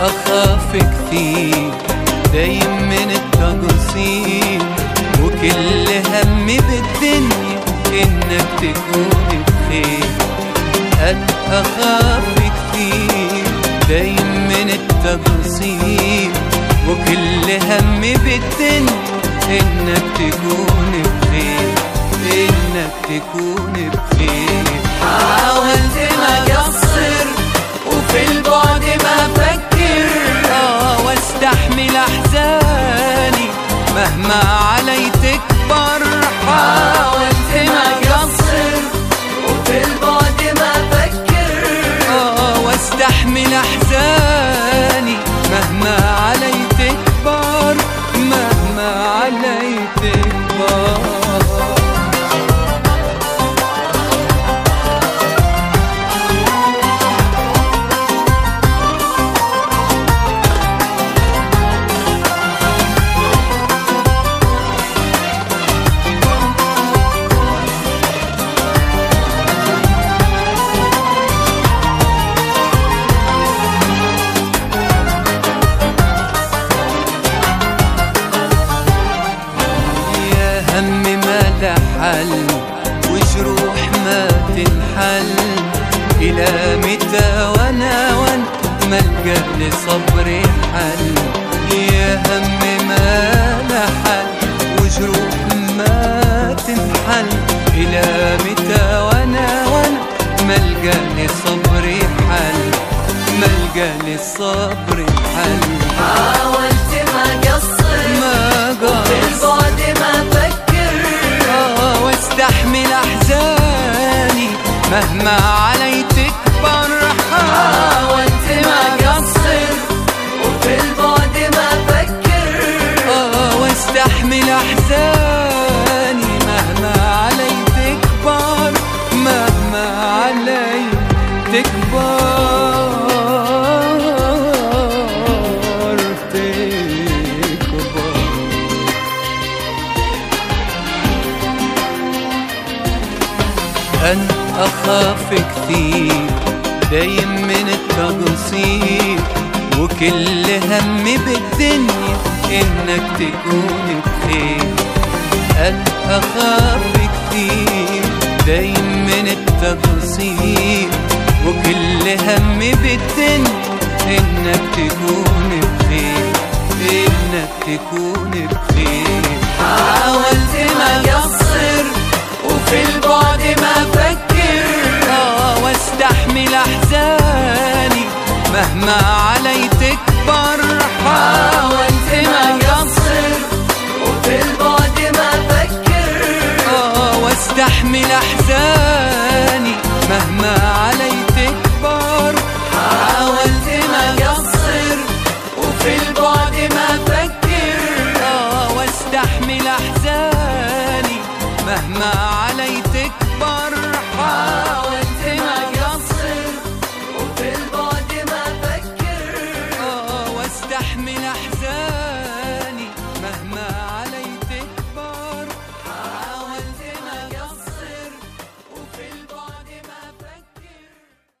أخاف كتير دايم من التقصير. وكل همي بالدنيا إنك تكون بخير. قد أخاف كتير دايم من التقصير. وكل همي بالدنيا إنك تكون بخير إنك تكون بخير. مهما علي تكبر حاولت ما اقصر وفي البعد ما أفكر آه واستحمل أحزاني مهما علي تكبر مهما علي تكبر له حل وجروح ما تنحل إلى متى وأنا وأنا ملقى لصبري حل يا هم ما له حل وجروح ما تنحل إلى متى وأنا وأنا ملقى لصبري حل ملقى لصبري حل مهما علي تكبر حاولت ما اقصر وفي البعد ما أفكر آه واستحمل أحزاني مهما علي تكبر مهما علي تكبر تكبر أنا أخاف كثير دايم من التقصير. وكل همي بالدنيا إنك تكون بخير. أنا أخاف كثير دايم من التقصير. وكل همي بالدنيا إنك تكون بخير. إنك تكون بخير. حاولت ما اقصر وفي البعد ما واستحمل أحزاني. مهما علي تكبر حاولت ما اقصر وفي البعد ما أفكر. آه واستحمل أحزاني.